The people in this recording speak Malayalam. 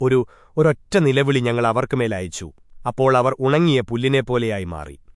ഒരു ഒരൊറ്റ നിലവിളി ഞങ്ങൾ അവർക്കുമേലയച്ചു അപ്പോൾ അവർ ഉണങ്ങിയ പുല്ലിനെപ്പോലെയായി മാറി.